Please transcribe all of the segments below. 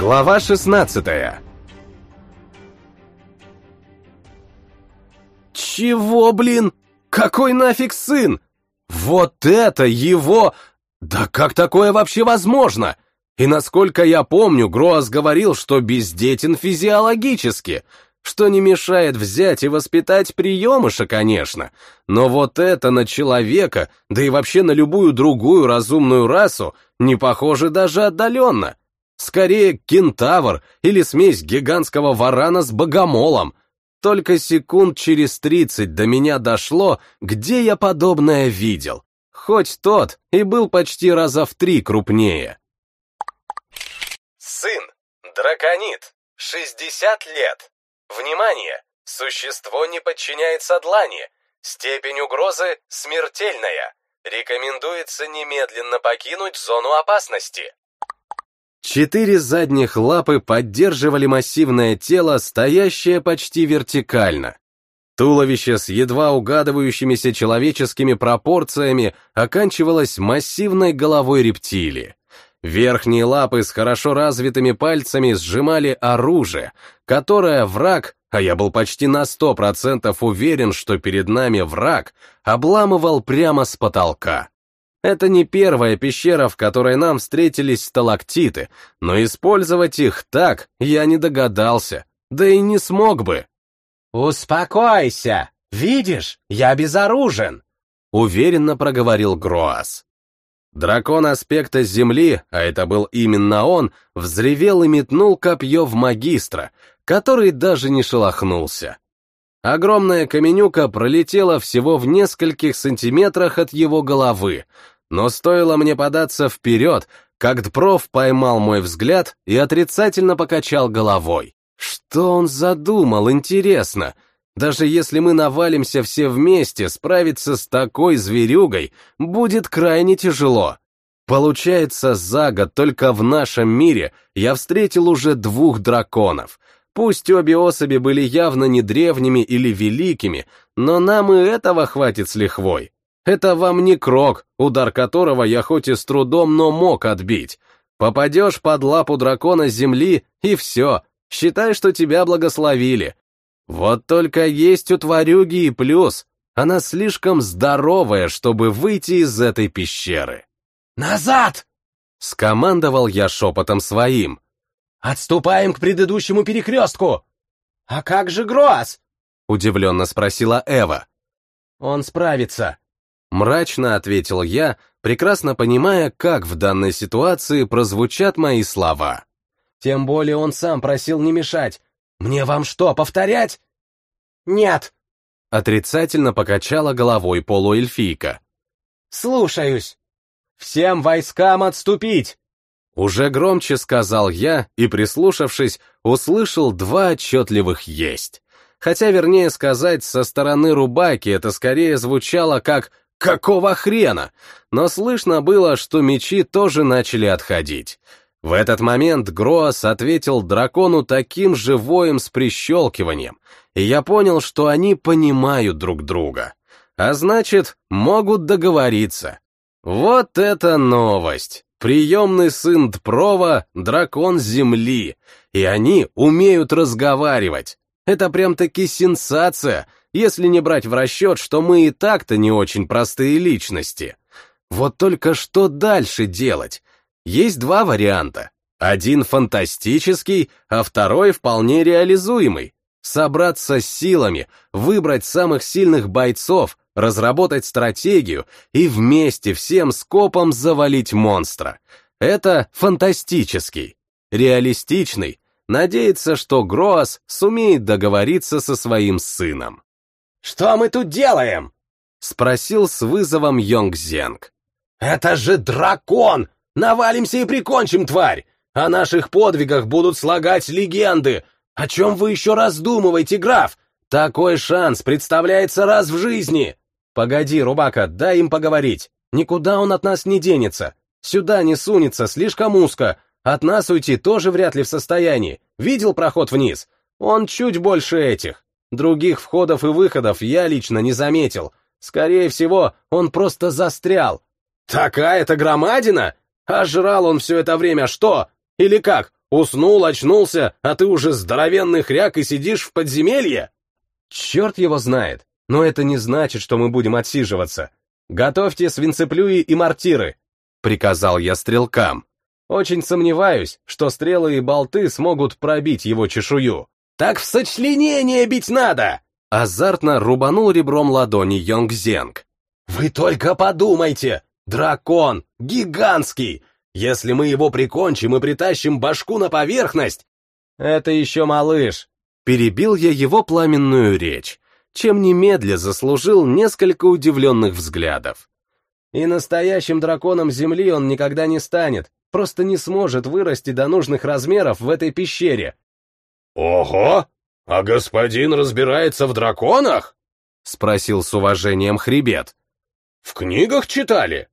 Глава 16 Чего, блин? Какой нафиг сын? Вот это его... Да как такое вообще возможно? И насколько я помню, Гроас говорил, что бездетен физиологически, что не мешает взять и воспитать приемыша, конечно, но вот это на человека, да и вообще на любую другую разумную расу, не похоже даже отдаленно. Скорее, кентавр или смесь гигантского варана с богомолом. Только секунд через тридцать до меня дошло, где я подобное видел. Хоть тот и был почти раза в три крупнее. Сын, драконит, 60 лет. Внимание! Существо не подчиняется длани. Степень угрозы смертельная. Рекомендуется немедленно покинуть зону опасности. Четыре задних лапы поддерживали массивное тело, стоящее почти вертикально. Туловище с едва угадывающимися человеческими пропорциями оканчивалось массивной головой рептилии. Верхние лапы с хорошо развитыми пальцами сжимали оружие, которое враг, а я был почти на сто процентов уверен, что перед нами враг, обламывал прямо с потолка. Это не первая пещера, в которой нам встретились сталактиты, но использовать их так я не догадался, да и не смог бы. «Успокойся! Видишь, я безоружен!» — уверенно проговорил Гроас. Дракон аспекта Земли, а это был именно он, взревел и метнул копье в магистра, который даже не шелохнулся. Огромная каменюка пролетела всего в нескольких сантиметрах от его головы, но стоило мне податься вперед, как Дпров поймал мой взгляд и отрицательно покачал головой. Что он задумал, интересно? Даже если мы навалимся все вместе, справиться с такой зверюгой будет крайне тяжело. Получается, за год только в нашем мире я встретил уже двух драконов — Пусть обе особи были явно не древними или великими, но нам и этого хватит с лихвой. Это вам не крок, удар которого я хоть и с трудом, но мог отбить. Попадешь под лапу дракона земли, и все, считай, что тебя благословили. Вот только есть у тварюги и плюс. Она слишком здоровая, чтобы выйти из этой пещеры. «Назад!» — скомандовал я шепотом своим. «Отступаем к предыдущему перекрестку!» «А как же Гроас?» — удивленно спросила Эва. «Он справится», — мрачно ответил я, прекрасно понимая, как в данной ситуации прозвучат мои слова. «Тем более он сам просил не мешать. Мне вам что, повторять?» «Нет», — отрицательно покачала головой полуэльфийка. «Слушаюсь. Всем войскам отступить!» Уже громче сказал я и, прислушавшись, услышал два отчетливых «есть». Хотя, вернее сказать, со стороны Рубаки это скорее звучало как «какого хрена?», но слышно было, что мечи тоже начали отходить. В этот момент Гроас ответил дракону таким же воем с прищелкиванием, и я понял, что они понимают друг друга. А значит, могут договориться. Вот это новость! Приемный сын Дпрова — дракон Земли, и они умеют разговаривать. Это прям-таки сенсация, если не брать в расчет, что мы и так-то не очень простые личности. Вот только что дальше делать? Есть два варианта. Один фантастический, а второй вполне реализуемый. Собраться с силами, выбрать самых сильных бойцов, разработать стратегию и вместе всем скопом завалить монстра. Это фантастический. Реалистичный. Надеется, что Гроас сумеет договориться со своим сыном. «Что мы тут делаем?» — спросил с вызовом Йонг Зенг. «Это же дракон! Навалимся и прикончим тварь! О наших подвигах будут слагать легенды! О чем вы еще раздумываете, граф? Такой шанс представляется раз в жизни!» «Погоди, Рубака, дай им поговорить. Никуда он от нас не денется. Сюда не сунется, слишком узко. От нас уйти тоже вряд ли в состоянии. Видел проход вниз? Он чуть больше этих. Других входов и выходов я лично не заметил. Скорее всего, он просто застрял. Такая-то громадина? А жрал он все это время что? Или как? Уснул, очнулся, а ты уже здоровенный хряк и сидишь в подземелье? Черт его знает, но это не значит, что мы будем отсиживаться. Готовьте свинцеплюи и мортиры, приказал я стрелкам. Очень сомневаюсь, что стрелы и болты смогут пробить его чешую. Так в сочленение бить надо! Азартно рубанул ребром ладони Йонгзенг. Вы только подумайте! Дракон! Гигантский! Если мы его прикончим и притащим башку на поверхность... Это еще малыш. Перебил я его пламенную речь, чем немедля заслужил несколько удивленных взглядов. И настоящим драконом Земли он никогда не станет, просто не сможет вырасти до нужных размеров в этой пещере. «Ого! А господин разбирается в драконах?» — спросил с уважением хребет. «В книгах читали?»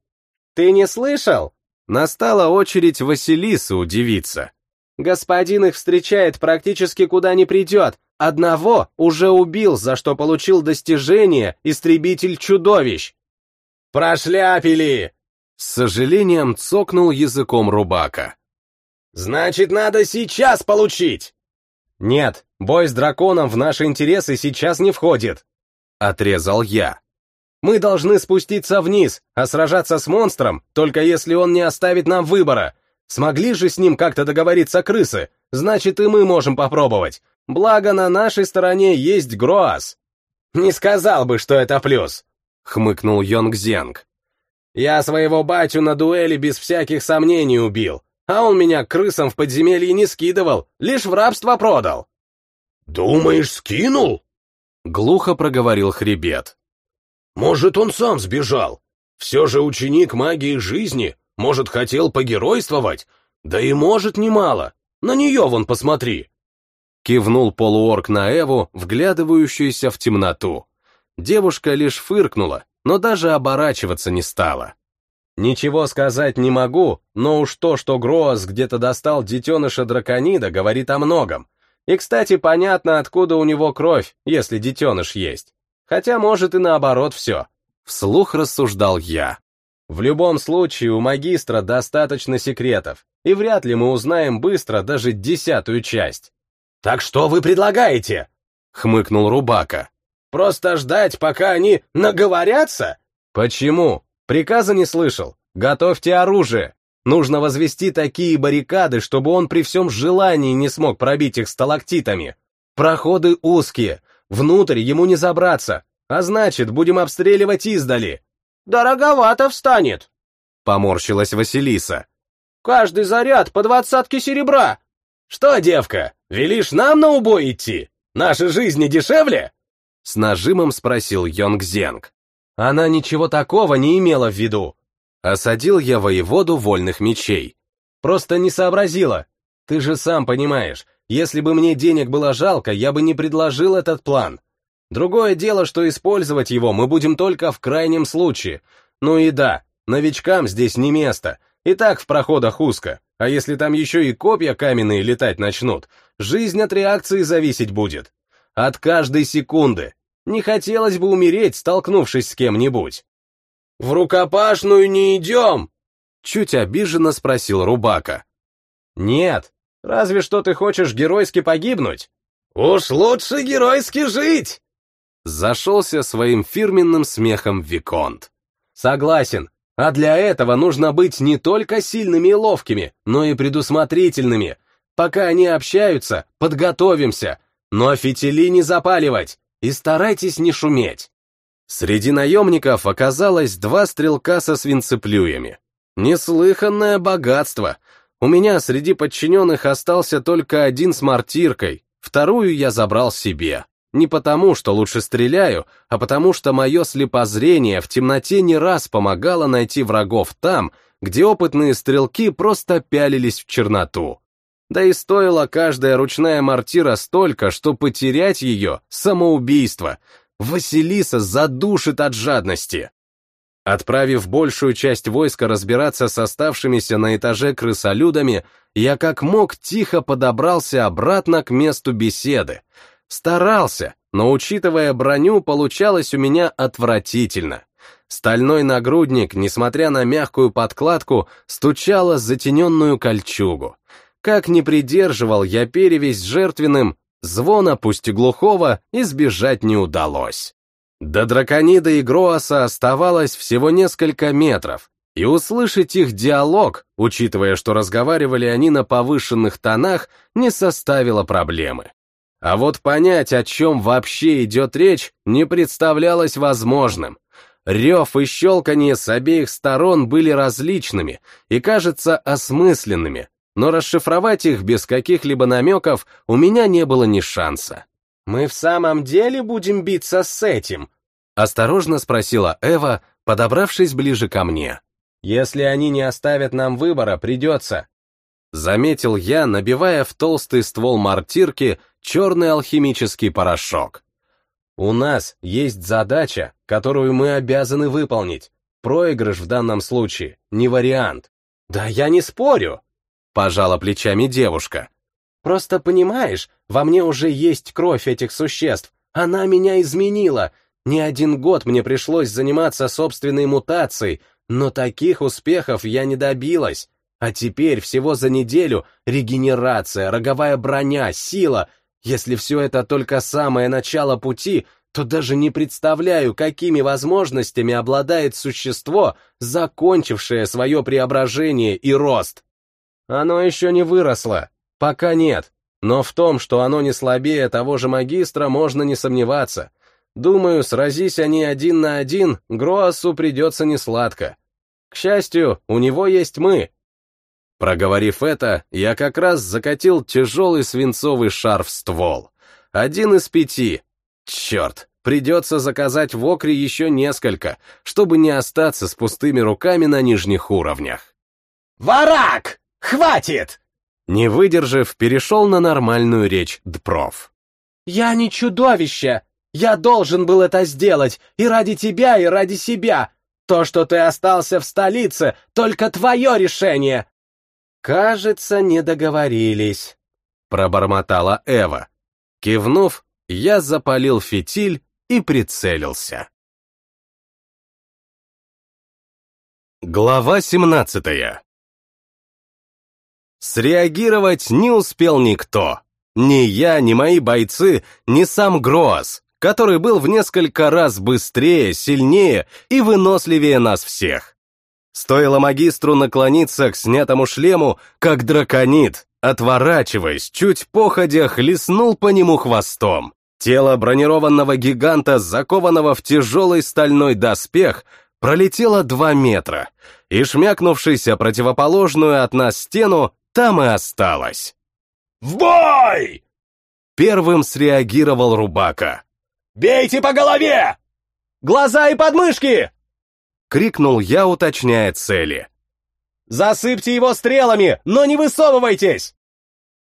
«Ты не слышал?» Настала очередь Василисы удивиться. «Господин их встречает практически куда не придет. Одного уже убил, за что получил достижение «Истребитель чудовищ». «Прошляпили!» С сожалением цокнул языком Рубака. «Значит, надо сейчас получить!» «Нет, бой с драконом в наши интересы сейчас не входит», — отрезал я. «Мы должны спуститься вниз, а сражаться с монстром, только если он не оставит нам выбора. Смогли же с ним как-то договориться крысы, значит и мы можем попробовать. Благо на нашей стороне есть Гроас». «Не сказал бы, что это плюс», — хмыкнул Йонг Зенг. Я своего батю на дуэли без всяких сомнений убил, а он меня крысам в подземелье не скидывал, лишь в рабство продал. «Думаешь, скинул?» — глухо проговорил хребет. «Может, он сам сбежал? Все же ученик магии жизни, может, хотел погеройствовать? Да и может немало. На нее вон посмотри!» Кивнул полуорк на Эву, вглядывающуюся в темноту. Девушка лишь фыркнула, но даже оборачиваться не стала. Ничего сказать не могу, но уж то, что Гроас где-то достал детеныша драконида, говорит о многом. И, кстати, понятно, откуда у него кровь, если детеныш есть. Хотя, может, и наоборот все. Вслух рассуждал я. В любом случае, у магистра достаточно секретов, и вряд ли мы узнаем быстро даже десятую часть. «Так что вы предлагаете?» — хмыкнул Рубака. Просто ждать, пока они наговорятся? Почему? Приказа не слышал. Готовьте оружие. Нужно возвести такие баррикады, чтобы он при всем желании не смог пробить их сталактитами. Проходы узкие, внутрь ему не забраться, а значит, будем обстреливать издали. Дороговато встанет, поморщилась Василиса. Каждый заряд по двадцатке серебра. Что, девка, велишь нам на убой идти? Наши жизни дешевле? С нажимом спросил Йонг Зенг. Она ничего такого не имела в виду. Осадил я воеводу вольных мечей. Просто не сообразила. Ты же сам понимаешь, если бы мне денег было жалко, я бы не предложил этот план. Другое дело, что использовать его мы будем только в крайнем случае. Ну и да, новичкам здесь не место, и так в проходах узко, а если там еще и копья каменные летать начнут, жизнь от реакции зависеть будет. От каждой секунды. Не хотелось бы умереть, столкнувшись с кем-нибудь. «В рукопашную не идем!» Чуть обиженно спросил Рубака. «Нет, разве что ты хочешь геройски погибнуть?» «Уж лучше геройски жить!» Зашелся своим фирменным смехом Виконт. «Согласен, а для этого нужно быть не только сильными и ловкими, но и предусмотрительными. Пока они общаются, подготовимся, но фитили не запаливать и старайтесь не шуметь. Среди наемников оказалось два стрелка со свинцеплюями. Неслыханное богатство. У меня среди подчиненных остался только один с мортиркой, вторую я забрал себе. Не потому, что лучше стреляю, а потому что мое слепозрение в темноте не раз помогало найти врагов там, где опытные стрелки просто пялились в черноту. Да и стоила каждая ручная мортира столько, что потерять ее — самоубийство. Василиса задушит от жадности. Отправив большую часть войска разбираться с оставшимися на этаже крысолюдами, я как мог тихо подобрался обратно к месту беседы. Старался, но, учитывая броню, получалось у меня отвратительно. Стальной нагрудник, несмотря на мягкую подкладку, стучало затененную кольчугу. Как не придерживал я перевесь жертвенным, звона, пусть и глухого, избежать не удалось. До драконида и Гроаса оставалось всего несколько метров, и услышать их диалог, учитывая, что разговаривали они на повышенных тонах, не составило проблемы. А вот понять, о чем вообще идет речь, не представлялось возможным. Рев и щелканье с обеих сторон были различными и, кажется, осмысленными, но расшифровать их без каких-либо намеков у меня не было ни шанса. «Мы в самом деле будем биться с этим?» — осторожно спросила Эва, подобравшись ближе ко мне. Если они не оставят нам выбора, придется. Заметил я, набивая в толстый ствол мартирки черный алхимический порошок. У нас есть задача, которую мы обязаны выполнить. Проигрыш в данном случае не вариант. Да я не спорю, пожала плечами девушка. Просто понимаешь, во мне уже есть кровь этих существ. Она меня изменила. Не один год мне пришлось заниматься собственной мутацией, но таких успехов я не добилась. А теперь всего за неделю регенерация, роговая броня, сила. Если все это только самое начало пути, то даже не представляю, какими возможностями обладает существо, закончившее свое преображение и рост. Оно еще не выросло. Пока нет. Но в том, что оно не слабее того же магистра, можно не сомневаться. Думаю, сразись они один на один, Гроасу придется несладко. К счастью, у него есть мы. Проговорив это, я как раз закатил тяжелый свинцовый шар в ствол. Один из пяти. Черт, придется заказать в Окре еще несколько, чтобы не остаться с пустыми руками на нижних уровнях. «Варак! Хватит!» Не выдержав, перешел на нормальную речь Дпров. «Я не чудовище! Я должен был это сделать, и ради тебя, и ради себя. То, что ты остался в столице, только твое решение. Кажется, не договорились, пробормотала Эва. Кивнув, я запалил фитиль и прицелился. Глава семнадцатая. Среагировать не успел никто. Ни я, ни мои бойцы, ни сам Гроас который был в несколько раз быстрее, сильнее и выносливее нас всех. Стоило магистру наклониться к снятому шлему, как драконит, отворачиваясь, чуть походя, хлестнул по нему хвостом. Тело бронированного гиганта, закованного в тяжелый стальной доспех, пролетело два метра, и, шмякнувшись о противоположную от нас стену, там и осталось. «В бой!» Первым среагировал Рубака. «Бейте по голове!» «Глаза и подмышки!» — крикнул я, уточняя цели. «Засыпьте его стрелами, но не высовывайтесь!»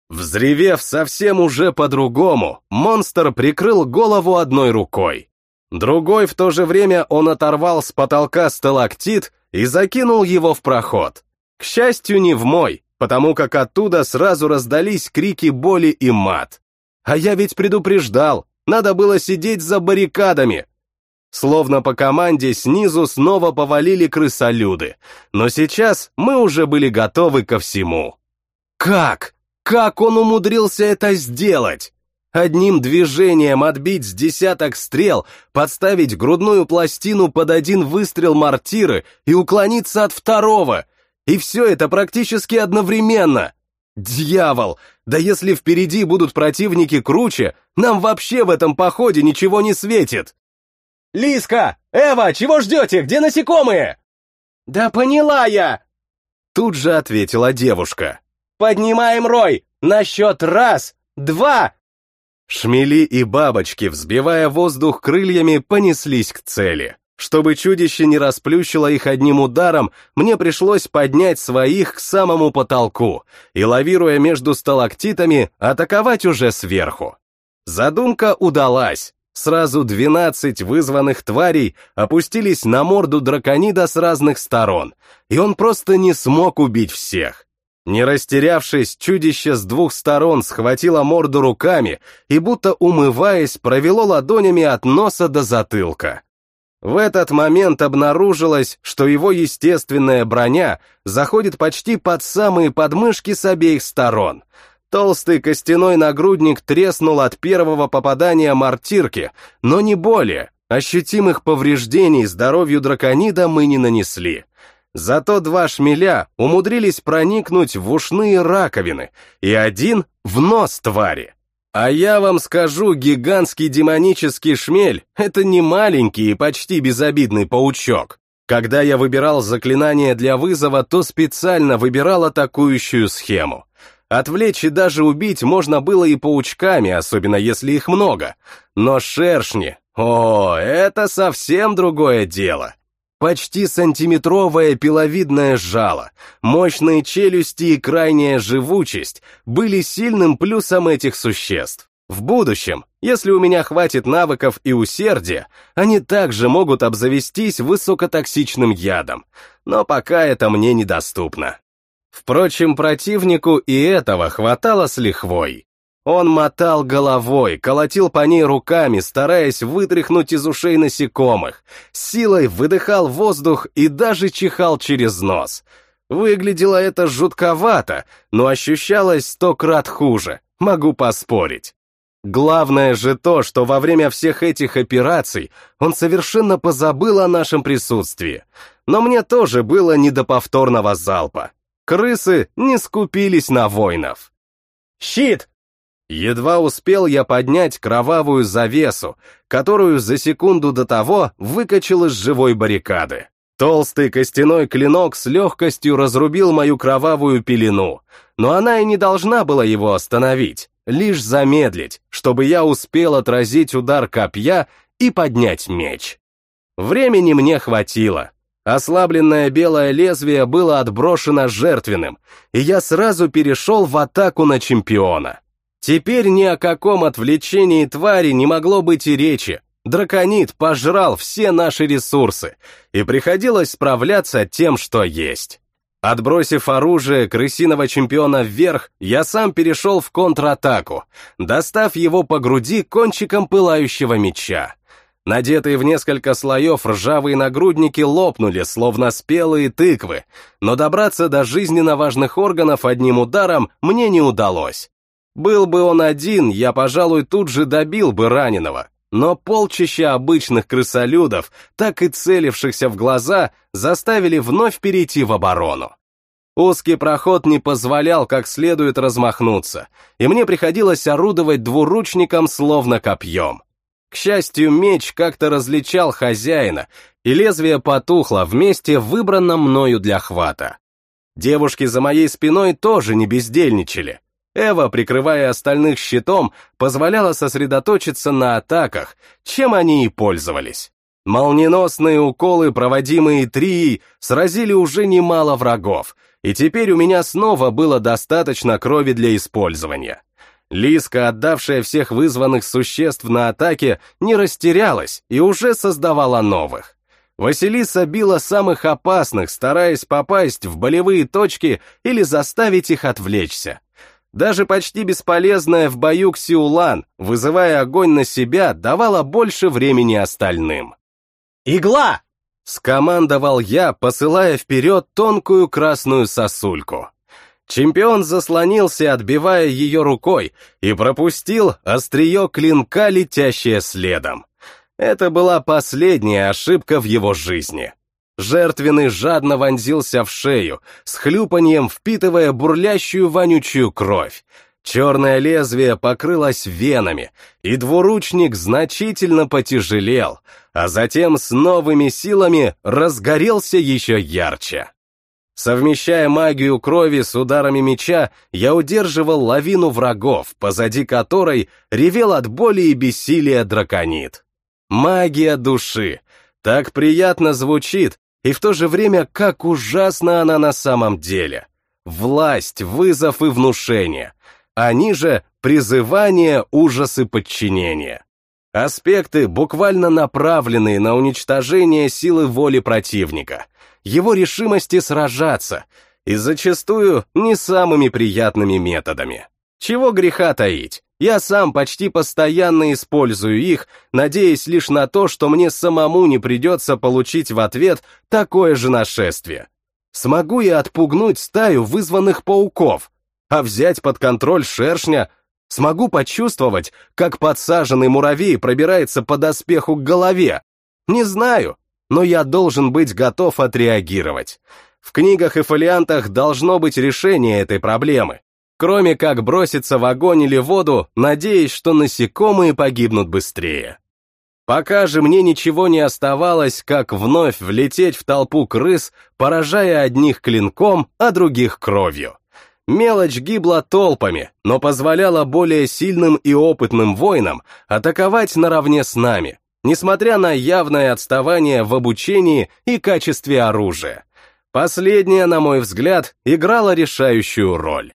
Взревев совсем уже по-другому, монстр прикрыл голову одной рукой. Другой в то же время он оторвал с потолка сталактит и закинул его в проход. К счастью, не в мой, потому как оттуда сразу раздались крики боли и мат. А я ведь предупреждал, надо было сидеть за баррикадами. Словно по команде снизу снова повалили крысолюды, но сейчас мы уже были готовы ко всему. Как? Как он умудрился это сделать? Одним движением отбить с десяток стрел, подставить грудную пластину под один выстрел мортиры и уклониться от второго. И все это практически одновременно. Дьявол! Да если впереди будут противники круче, нам вообще в этом походе ничего не светит. Лиска! Эва, чего ждете? Где насекомые? Да поняла я! Тут же ответила девушка. Поднимаем рой! На счет раз, два! Шмели и бабочки, взбивая воздух крыльями, понеслись к цели. Чтобы чудище не расплющило их одним ударом, мне пришлось поднять своих к самому потолку и, лавируя между сталактитами, атаковать уже сверху. Задумка удалась. Сразу двенадцать вызванных тварей опустились на морду драконида с разных сторон, и он просто не смог убить всех. Не растерявшись, чудище с двух сторон схватило морду руками и, будто умываясь, провело ладонями от носа до затылка. В этот момент обнаружилось, что его естественная броня заходит почти под самые подмышки с обеих сторон. Толстый костяной нагрудник треснул от первого попадания мортирки, но не более. Ощутимых повреждений здоровью драконида мы не нанесли. Зато два шмеля умудрились проникнуть в ушные раковины, и один — в нос твари. А я вам скажу, гигантский демонический шмель — это не маленький и почти безобидный паучок. Когда я выбирал заклинание для вызова, то специально выбирал атакующую схему. Отвлечь и даже убить можно было и паучками, особенно если их много. Но шершни, о, это совсем другое дело. Почти сантиметровое пиловидное жало, мощные челюсти и крайняя живучесть были сильным плюсом этих существ. В будущем, если у меня хватит навыков и усердия, они также могут обзавестись высокотоксичным ядом, но пока это мне недоступно. Впрочем, противнику и этого хватало с лихвой. Он мотал головой, колотил по ней руками, стараясь вытряхнуть из ушей насекомых, силой выдыхал воздух и даже чихал через нос. Выглядело это жутковато, но ощущалось сто крат хуже, могу поспорить. Главное же то, что во время всех этих операций он совершенно позабыл о нашем присутствии. Но мне тоже было не до повторного залпа. Крысы не скупились на воинов. «Щит!» Едва успел я поднять кровавую завесу, которую за секунду до того выкачал из живой баррикады. Толстый костяной клинок с легкостью разрубил мою кровавую пелену, но она и не должна была его остановить, лишь замедлить, чтобы я успел отразить удар копья и поднять меч. Времени мне хватило. Ослабленное белое лезвие было отброшено жертвенным, и я сразу перешел в атаку на чемпиона. Теперь ни о каком отвлечении твари не могло быть и речи. Драконит пожрал все наши ресурсы, и приходилось справляться тем, что есть. Отбросив оружие крысиного чемпиона вверх, я сам перешел в контратаку, достав его по груди кончиком пылающего меча. Надетые в несколько слоев ржавые нагрудники лопнули, словно спелые тыквы, но добраться до жизненно важных органов одним ударом мне не удалось. Был бы он один, я, пожалуй, тут же добил бы раненого. Но полчища обычных крысолюдов, так и целившихся в глаза, заставили вновь перейти в оборону. Узкий проход не позволял как следует размахнуться, и мне приходилось орудовать двуручником словно копьем. К счастью, меч как-то различал хозяина, и лезвие потухло в месте, выбранном мною для хвата. Девушки за моей спиной тоже не бездельничали. Эва, прикрывая остальных щитом, позволяла сосредоточиться на атаках, чем они и пользовались. Молниеносные уколы, проводимые Трией, сразили уже немало врагов, и теперь у меня снова было достаточно крови для использования. Лиска, отдавшая всех вызванных существ на атаке, не растерялась и уже создавала новых. Василиса била самых опасных, стараясь попасть в болевые точки или заставить их отвлечься. Даже почти бесполезная в бою Ксиулан, вызывая огонь на себя, давала больше времени остальным. «Игла!» — скомандовал я, посылая вперед тонкую красную сосульку. Чемпион заслонился, отбивая ее рукой, и пропустил острие клинка, летящее следом. Это была последняя ошибка в его жизни. Жертвенный жадно вонзился в шею, с хлюпаньем впитывая бурлящую вонючую кровь. Черное лезвие покрылось венами, и двуручник значительно потяжелел, а затем с новыми силами разгорелся еще ярче. Совмещая магию крови с ударами меча, я удерживал лавину врагов, позади которой ревел от боли и бессилия драконит. Магия души. Так приятно звучит, и в то же время как ужасна она на самом деле. Власть, вызов и внушение. Они же призывание, ужас и подчинение. Аспекты, буквально направленные на уничтожение силы воли противника, его решимости сражаться, и зачастую не самыми приятными методами. Чего греха таить, Я сам почти постоянно использую их, надеясь лишь на то, что мне самому не придется получить в ответ такое же нашествие. Смогу я отпугнуть стаю вызванных пауков, а взять под контроль шершня? Смогу почувствовать, как подсаженный муравей пробирается по доспеху к голове? Не знаю, но я должен быть готов отреагировать. В книгах и фолиантах должно быть решение этой проблемы кроме как броситься в огонь или воду, надеясь, что насекомые погибнут быстрее. Пока же мне ничего не оставалось, как вновь влететь в толпу крыс, поражая одних клинком, а других кровью. Мелочь гибла толпами, но позволяла более сильным и опытным воинам атаковать наравне с нами, несмотря на явное отставание в обучении и качестве оружия. Последнее, на мой взгляд, играло решающую роль.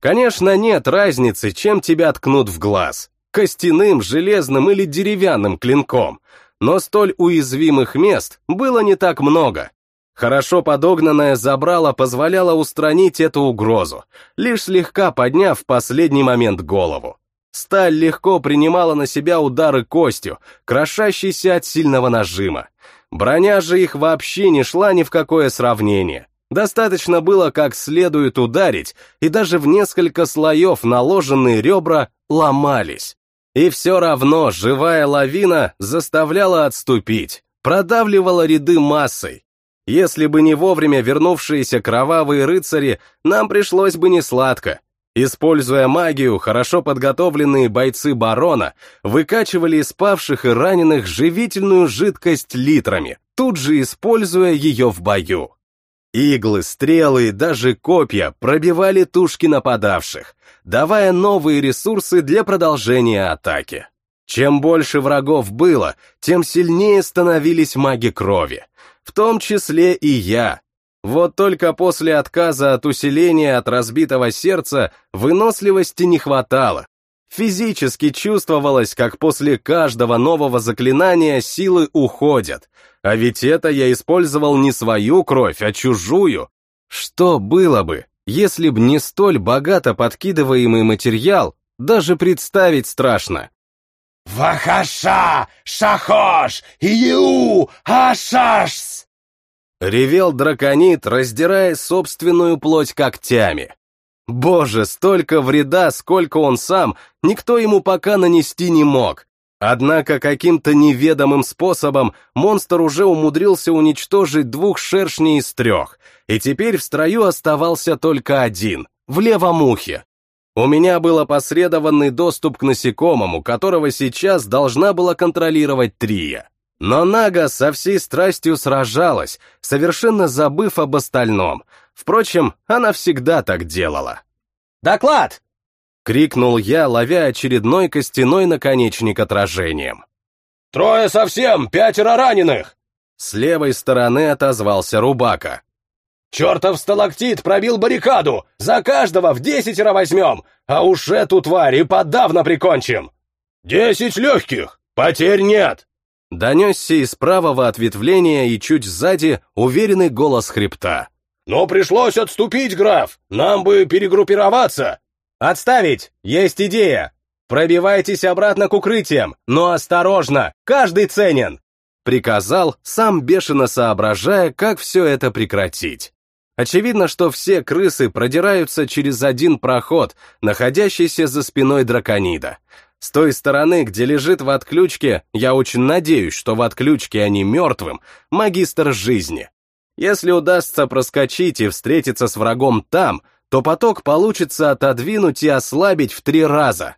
Конечно, нет разницы, чем тебя ткнут в глаз. Костяным, железным или деревянным клинком. Но столь уязвимых мест было не так много. Хорошо подогнанное забрало позволяло устранить эту угрозу, лишь слегка подняв в последний момент голову. Сталь легко принимала на себя удары костью, крошащейся от сильного нажима. Броня же их вообще не шла ни в какое сравнение. Достаточно было как следует ударить, и даже в несколько слоев наложенные ребра ломались. И все равно живая лавина заставляла отступить, продавливала ряды массой. Если бы не вовремя вернувшиеся кровавые рыцари, нам пришлось бы не сладко. Используя магию, хорошо подготовленные бойцы барона выкачивали из павших и раненых живительную жидкость литрами, тут же используя ее в бою. Иглы, стрелы и даже копья пробивали тушки нападавших, давая новые ресурсы для продолжения атаки. Чем больше врагов было, тем сильнее становились маги крови, в том числе и я. Вот только после отказа от усиления от разбитого сердца выносливости не хватало. Физически чувствовалось, как после каждого нового заклинания силы уходят, а ведь это я использовал не свою кровь, а чужую. Что было бы, если б не столь богато подкидываемый материал, даже представить страшно. «Вахаша! Шахош! Иу! Ашашс!» Ревел драконит, раздирая собственную плоть когтями. Боже, столько вреда, сколько он сам, никто ему пока нанести не мог. Однако каким-то неведомым способом монстр уже умудрился уничтожить двух шершней из трех, и теперь в строю оставался только один, в левом ухе. У меня был опосредованный доступ к насекомому, которого сейчас должна была контролировать Трия. Но Нага со всей страстью сражалась, совершенно забыв об остальном. Впрочем, она всегда так делала. «Доклад!» Крикнул я, ловя очередной костяной наконечник отражением. «Трое совсем, пятеро раненых!» С левой стороны отозвался Рубака. «Чертов сталактит пробил баррикаду! За каждого в десятеро возьмем, а уж эту тварь и подавно прикончим!» «Десять легких! Потерь нет!» Донесся из правого ответвления и чуть сзади уверенный голос хребта. «Но пришлось отступить, граф! Нам бы перегруппироваться! «Отставить! Есть идея! Пробивайтесь обратно к укрытиям, но осторожно, каждый ценен!» Приказал, сам бешено соображая, как все это прекратить. Очевидно, что все крысы продираются через один проход, находящийся за спиной драконида. С той стороны, где лежит в отключке, я очень надеюсь, что в отключке они мертвым, магистр жизни. Если удастся проскочить и встретиться с врагом там, то поток получится отодвинуть и ослабить в три раза.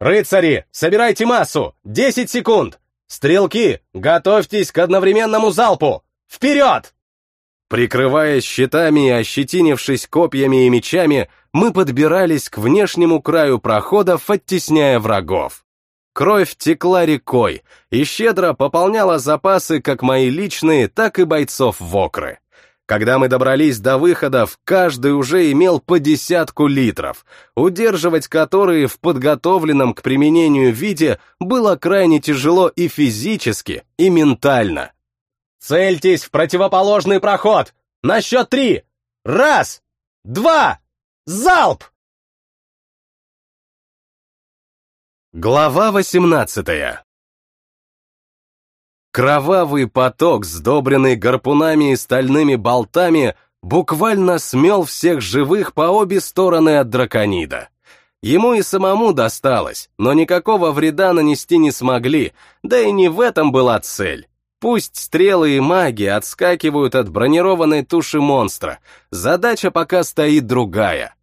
«Рыцари, собирайте массу! Десять секунд! Стрелки, готовьтесь к одновременному залпу! Вперед!» Прикрываясь щитами и ощетинившись копьями и мечами, мы подбирались к внешнему краю проходов, оттесняя врагов. Кровь текла рекой и щедро пополняла запасы как мои личные, так и бойцов Вокры. Когда мы добрались до выходов, каждый уже имел по десятку литров, удерживать которые в подготовленном к применению виде было крайне тяжело и физически, и ментально. «Цельтесь в противоположный проход! На счет три! Раз! Два! Залп!» Глава 18 Кровавый поток, сдобренный гарпунами и стальными болтами, буквально смел всех живых по обе стороны от драконида. Ему и самому досталось, но никакого вреда нанести не смогли, да и не в этом была цель. Пусть стрелы и маги отскакивают от бронированной туши монстра, задача пока стоит другая.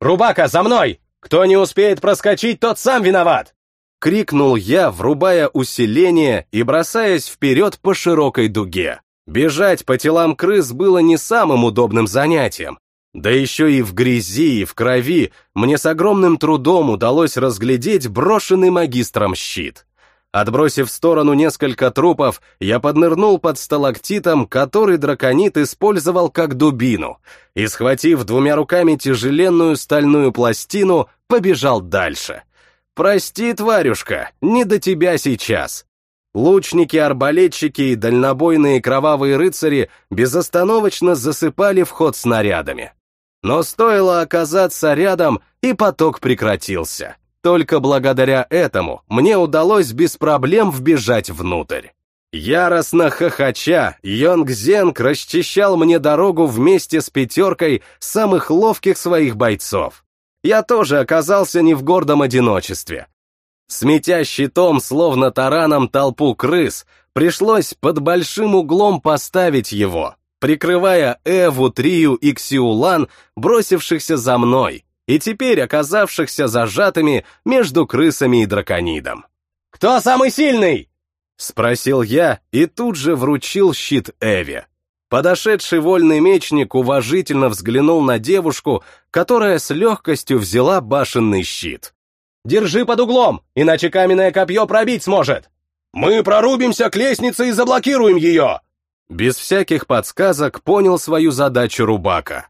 «Рубака, за мной! Кто не успеет проскочить, тот сам виноват!» Крикнул я, врубая усиление и бросаясь вперед по широкой дуге. Бежать по телам крыс было не самым удобным занятием. Да еще и в грязи, и в крови мне с огромным трудом удалось разглядеть брошенный магистром щит. Отбросив в сторону несколько трупов, я поднырнул под сталактитом, который драконит использовал как дубину, и, схватив двумя руками тяжеленную стальную пластину, побежал дальше. «Прости, тварюшка, не до тебя сейчас». Лучники, арбалетчики и дальнобойные кровавые рыцари безостановочно засыпали вход снарядами. Но стоило оказаться рядом, и поток прекратился. Только благодаря этому мне удалось без проблем вбежать внутрь. Яростно хохоча, Йонг Зенг расчищал мне дорогу вместе с пятеркой самых ловких своих бойцов я тоже оказался не в гордом одиночестве. Сметя щитом, словно тараном толпу крыс, пришлось под большим углом поставить его, прикрывая Эву, Трию и Ксиулан, бросившихся за мной, и теперь оказавшихся зажатыми между крысами и драконидом. «Кто самый сильный?» — спросил я и тут же вручил щит Эве. Подошедший вольный мечник уважительно взглянул на девушку, которая с легкостью взяла башенный щит. «Держи под углом, иначе каменное копье пробить сможет!» «Мы прорубимся к лестнице и заблокируем ее!» Без всяких подсказок понял свою задачу Рубака.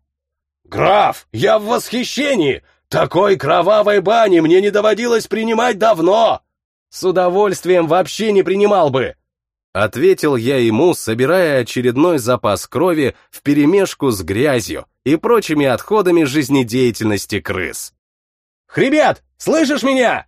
«Граф, я в восхищении! Такой кровавой бани мне не доводилось принимать давно!» «С удовольствием вообще не принимал бы!» Ответил я ему, собирая очередной запас крови вперемешку с грязью и прочими отходами жизнедеятельности крыс. «Хребет, слышишь меня?»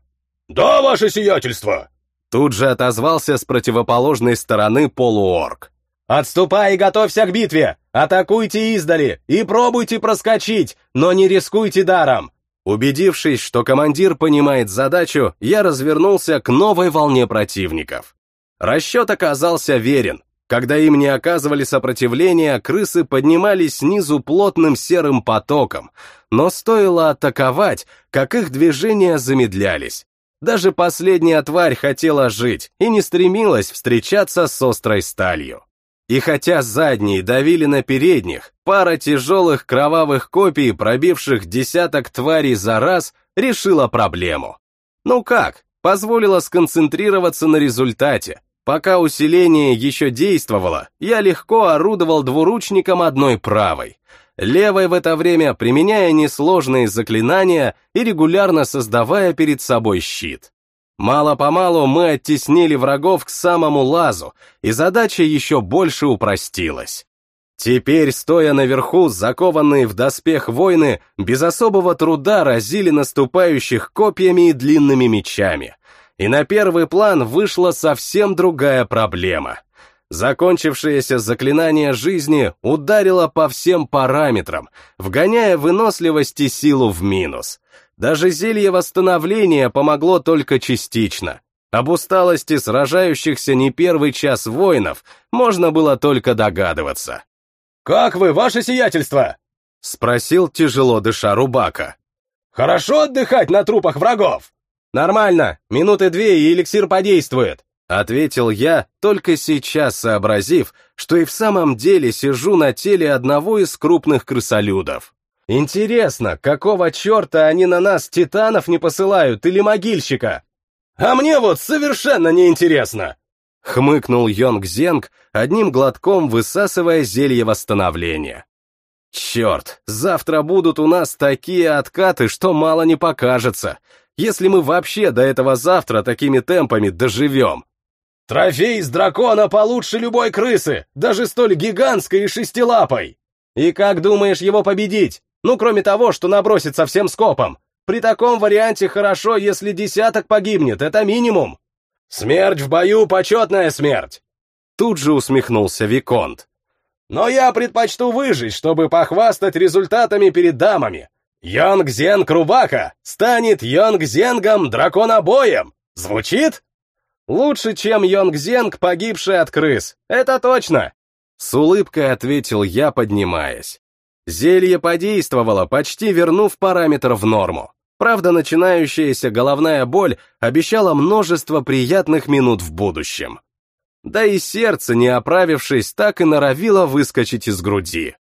«Да, ваше сиятельство!» Тут же отозвался с противоположной стороны полуорг. «Отступай и готовься к битве! Атакуйте издали и пробуйте проскочить, но не рискуйте даром!» Убедившись, что командир понимает задачу, я развернулся к новой волне противников. Расчет оказался верен. Когда им не оказывали сопротивления, крысы поднимались снизу плотным серым потоком, но стоило атаковать, как их движения замедлялись. Даже последняя тварь хотела жить и не стремилась встречаться с острой сталью. И хотя задние давили на передних, пара тяжелых кровавых копий, пробивших десяток тварей за раз, решила проблему. Ну как, позволила сконцентрироваться на результате, Пока усиление еще действовало, я легко орудовал двуручником одной правой, левой в это время применяя несложные заклинания и регулярно создавая перед собой щит. Мало-помалу мы оттеснили врагов к самому лазу, и задача еще больше упростилась. Теперь, стоя наверху, закованные в доспех воины, без особого труда разили наступающих копьями и длинными мечами и на первый план вышла совсем другая проблема. Закончившееся заклинание жизни ударило по всем параметрам, вгоняя выносливость и силу в минус. Даже зелье восстановления помогло только частично. Об усталости сражающихся не первый час воинов можно было только догадываться. «Как вы, ваше сиятельство?» — спросил тяжело дыша Рубака. «Хорошо отдыхать на трупах врагов?» «Нормально, минуты две и эликсир подействует», — ответил я, только сейчас сообразив, что и в самом деле сижу на теле одного из крупных крысолюдов. «Интересно, какого черта они на нас титанов не посылают или могильщика?» «А мне вот совершенно неинтересно!» — хмыкнул Йонг Зенг, одним глотком высасывая зелье восстановления. «Черт, завтра будут у нас такие откаты, что мало не покажется если мы вообще до этого завтра такими темпами доживем. Трофей из дракона получше любой крысы, даже столь гигантской и шестилапой. И как думаешь его победить? Ну, кроме того, что наброситься всем скопом. При таком варианте хорошо, если десяток погибнет, это минимум. Смерть в бою — почетная смерть. Тут же усмехнулся Виконт. Но я предпочту выжить, чтобы похвастать результатами перед дамами. Йонг Зенг Рубака станет Йонг Зенгом Драконобоем. Звучит? Лучше, чем Йонг Зенг, погибший от крыс. Это точно. С улыбкой ответил я, поднимаясь. Зелье подействовало, почти вернув параметр в норму. Правда, начинающаяся головная боль обещала множество приятных минут в будущем. Да и сердце, не оправившись, так и норовило выскочить из груди.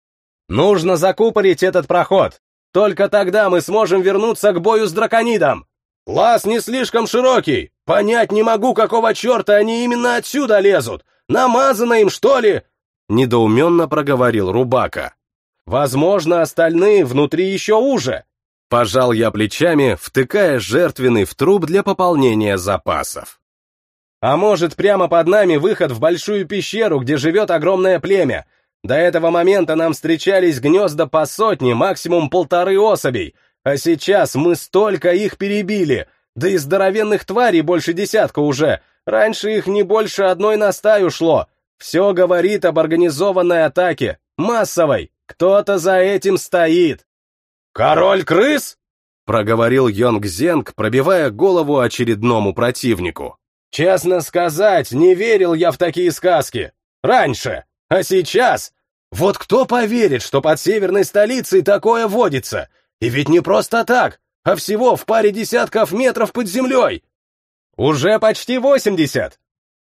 «Нужно закупорить этот проход. Только тогда мы сможем вернуться к бою с драконидом. Лаз не слишком широкий. Понять не могу, какого черта они именно отсюда лезут. Намазано им, что ли?» Недоуменно проговорил Рубака. «Возможно, остальные внутри еще уже». Пожал я плечами, втыкая жертвенный в труп для пополнения запасов. А может, прямо под нами выход в большую пещеру, где живет огромное племя. До этого момента нам встречались гнезда по сотне, максимум полторы особей, а сейчас мы столько их перебили, да и здоровенных тварей больше десятка уже. Раньше их не больше одной на стаю шло. Все говорит об организованной атаке, массовой. Кто-то за этим стоит. «Король крыс?» — проговорил Йонг Зенг, пробивая голову очередному противнику. «Честно сказать, не верил я в такие сказки. Раньше. А сейчас? Вот кто поверит, что под северной столицей такое водится? И ведь не просто так, а всего в паре десятков метров под землей. Уже почти восемьдесят!»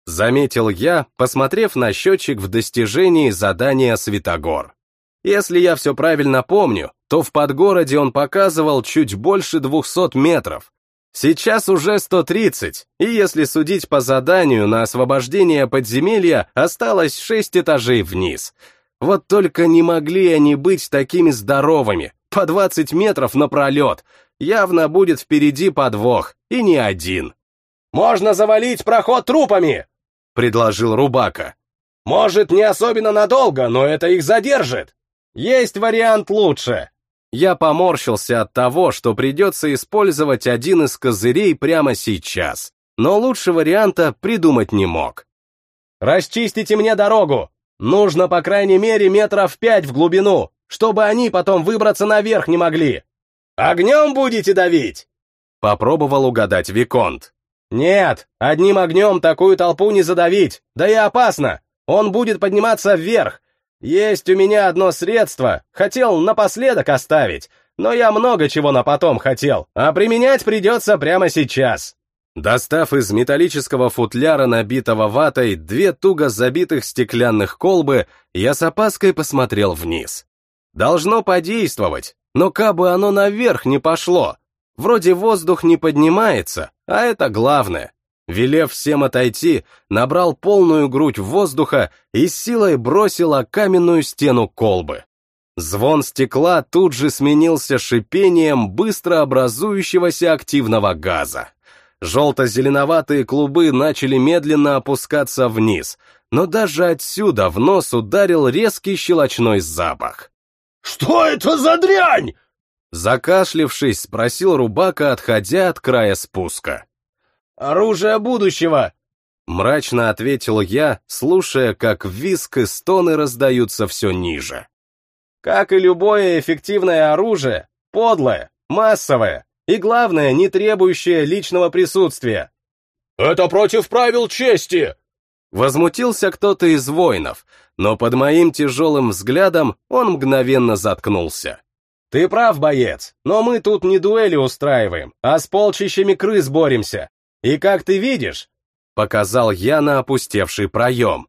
Заметил я, посмотрев на счетчик в достижении задания Святогор. Если я все правильно помню, то в подгороде он показывал чуть больше 200 метров. Сейчас уже 130, и если судить по заданию на освобождение подземелья, осталось 6 этажей вниз. Вот только не могли они быть такими здоровыми, по 20 метров напролет. Явно будет впереди подвох, и не один. «Можно завалить проход трупами!» — предложил Рубака. «Может, не особенно надолго, но это их задержит!» Есть вариант лучше. Я поморщился от того, что придется использовать один из козырей прямо сейчас, но лучше варианта придумать не мог. «Расчистите мне дорогу! Нужно, по крайней мере, метров пять в глубину, чтобы они потом выбраться наверх не могли. Огнем будете давить?» Попробовал угадать Виконт. «Нет, одним огнем такую толпу не задавить, да и опасно. Он будет подниматься вверх, есть у меня одно средство, хотел напоследок оставить, но я много чего на потом хотел, а применять придется прямо сейчас. Достав из металлического футляра, набитого ватой, две туго забитых стеклянных колбы, я с опаской посмотрел вниз. Должно подействовать, но кабы оно наверх не пошло. Вроде воздух не поднимается, а это главное. Велев всем отойти, набрал полную грудь воздуха и силой бросил о каменную стену колбы. Звон стекла тут же сменился шипением быстро образующегося активного газа. Желто-зеленоватые клубы начали медленно опускаться вниз, но даже отсюда в нос ударил резкий щелочной запах. «Что это за дрянь?» Закашлившись, спросил Рубака, отходя от края спуска. Оружие будущего!» Мрачно ответил я, слушая, как виск и стоны раздаются все ниже. «Как и любое эффективное оружие, подлое, массовое и, главное, не требующее личного присутствия». «Это против правил чести!» Возмутился кто-то из воинов, но под моим тяжелым взглядом он мгновенно заткнулся. «Ты прав, боец, но мы тут не дуэли устраиваем, а с полчищами крыс боремся. И как ты видишь, показал я на опустевший проем.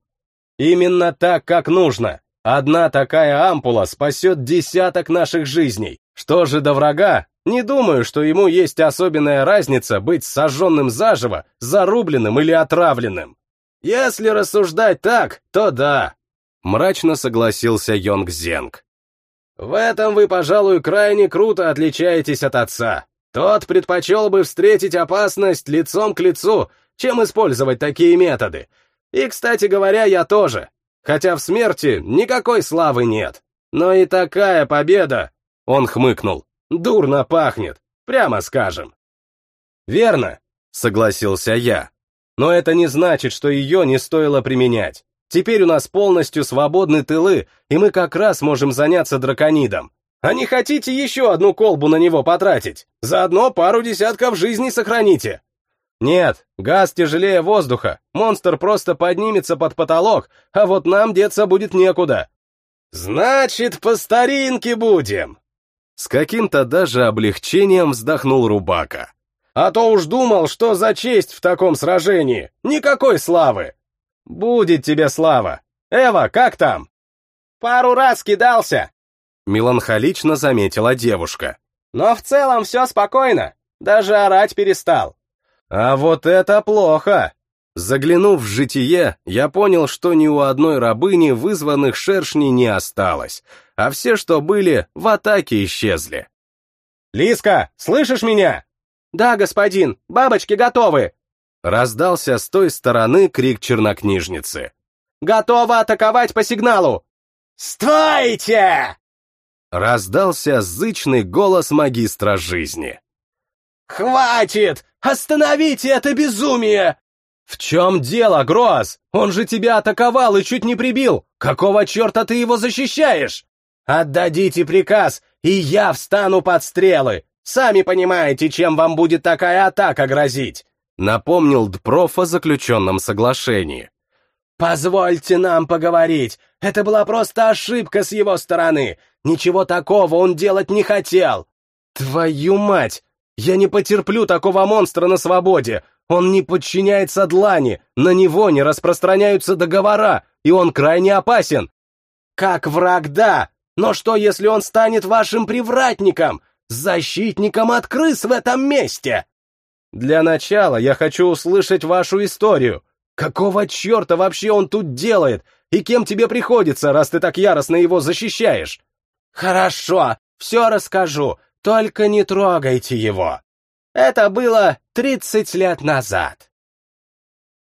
Именно так, как нужно. Одна такая ампула спасет десяток наших жизней. Что же до врага, не думаю, что ему есть особенная разница быть сожженным заживо, зарубленным или отравленным. Если рассуждать так, то да. Мрачно согласился Йонг Зенг. В этом вы, пожалуй, крайне круто отличаетесь от отца. Тот предпочел бы встретить опасность лицом к лицу, чем использовать такие методы. И, кстати говоря, я тоже. Хотя в смерти никакой славы нет. Но и такая победа, он хмыкнул, дурно пахнет. прямо скажем. Верно, согласился я. Но это не значит, что ее не стоило применять. Теперь у нас полностью свободны тылы, и мы как раз можем заняться драконидом. А не хотите еще одну колбу на него потратить? Заодно пару десятков жизней сохраните. Нет, газ тяжелее воздуха, монстр просто поднимется под потолок, а вот нам деться будет некуда. Значит, по старинке будем. С каким-то даже облегчением вздохнул Рубака. А то уж думал, что за честь в таком сражении. Никакой славы. Будет тебе слава. Эва, как там? Пару раз кидался. Меланхолично заметила девушка. Но в целом все спокойно. Даже орать перестал. А вот это плохо. Заглянув в житие, я понял, что ни у одной рабыни вызванных шершней не осталось, а все, что были, в атаке исчезли. «Лиска, слышишь меня?» «Да, господин, бабочки готовы!» Раздался с той стороны крик чернокнижницы. «Готово атаковать по сигналу!» «Стойте!» Раздался зычный голос магистра жизни. «Хватит! Остановите это безумие!» «В чем дело, Гроз? Он же тебя атаковал и чуть не прибил! Какого черта ты его защищаешь?» «Отдадите приказ, и я встану под стрелы! Сами понимаете, чем вам будет такая атака грозить!» Напомнил Дпроф о заключенном соглашении. «Позвольте нам поговорить. Это была просто ошибка с его стороны. Ничего такого он делать не хотел». «Твою мать! Я не потерплю такого монстра на свободе. Он не подчиняется длани, на него не распространяются договора, и он крайне опасен. Как враг, да, но что, если он станет вашим привратником, защитником от крыс в этом месте? Для начала я хочу услышать вашу историю. Какого черта вообще он тут делает? И кем тебе приходится, раз ты так яростно его защищаешь? Хорошо, все расскажу, только не трогайте его. Это было 30 лет назад.